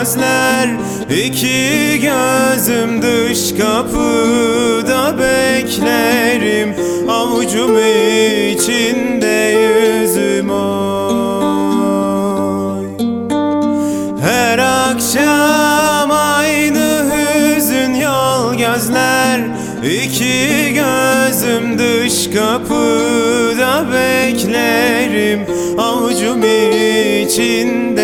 gözler iki gözüm dış kapıda beklerim. Avucum içinde yüzüm oy. Her akşam aynı hüzün yol gözler iki gözüm dış kapıda beklerim. Avucum içinde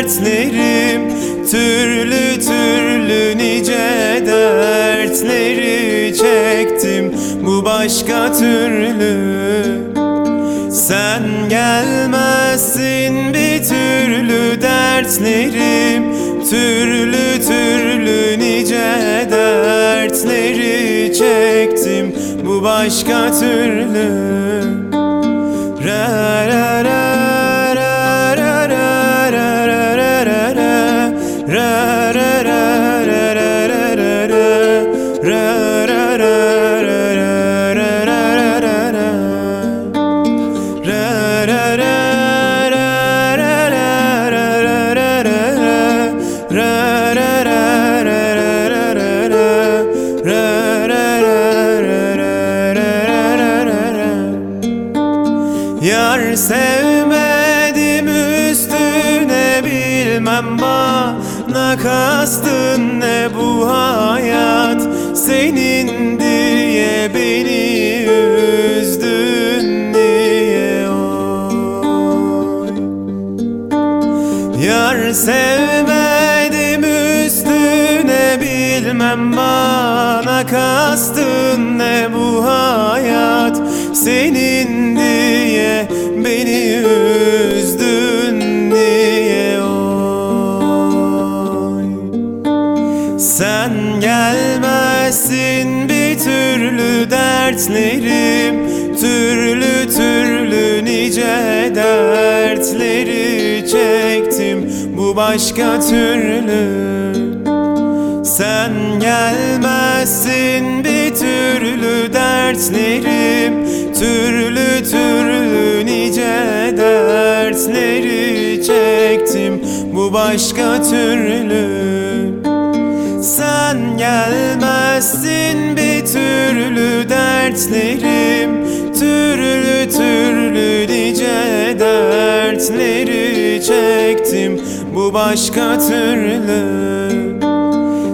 dertlerim Türlü türlü nice dertleri çektim. Bu başka türlü. Sen gelmezsin bir türlü dertlerim Türlü türlü nice dertleri çektim. Bu başka türlü. Ra ra Yar sevmedim üstüne bilmem bana kastın ne bu hayat Senin diye beni üzdün niye oy Yar sevmedim üstüne bilmem bana kastın ne bu hayat Senin diye beni üzdün niye oy. Sen gelmezsin bir türlü dertlerim Türlü türlü nice dertleri çektim Bu başka türlü. Sen gelmezsin bir türlü dertlerim Türlü türlü nice dertleri çektim. Bu başka türlü. Sen gelmezsin bir türlü dertlerim. Türlü türlü nice dertleri çektim. Bu başka türlü.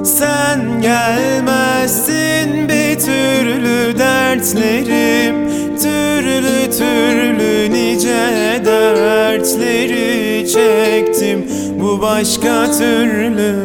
Sen gelmezsin bir türlü dertlerim dertleri çektim Bu başka türlü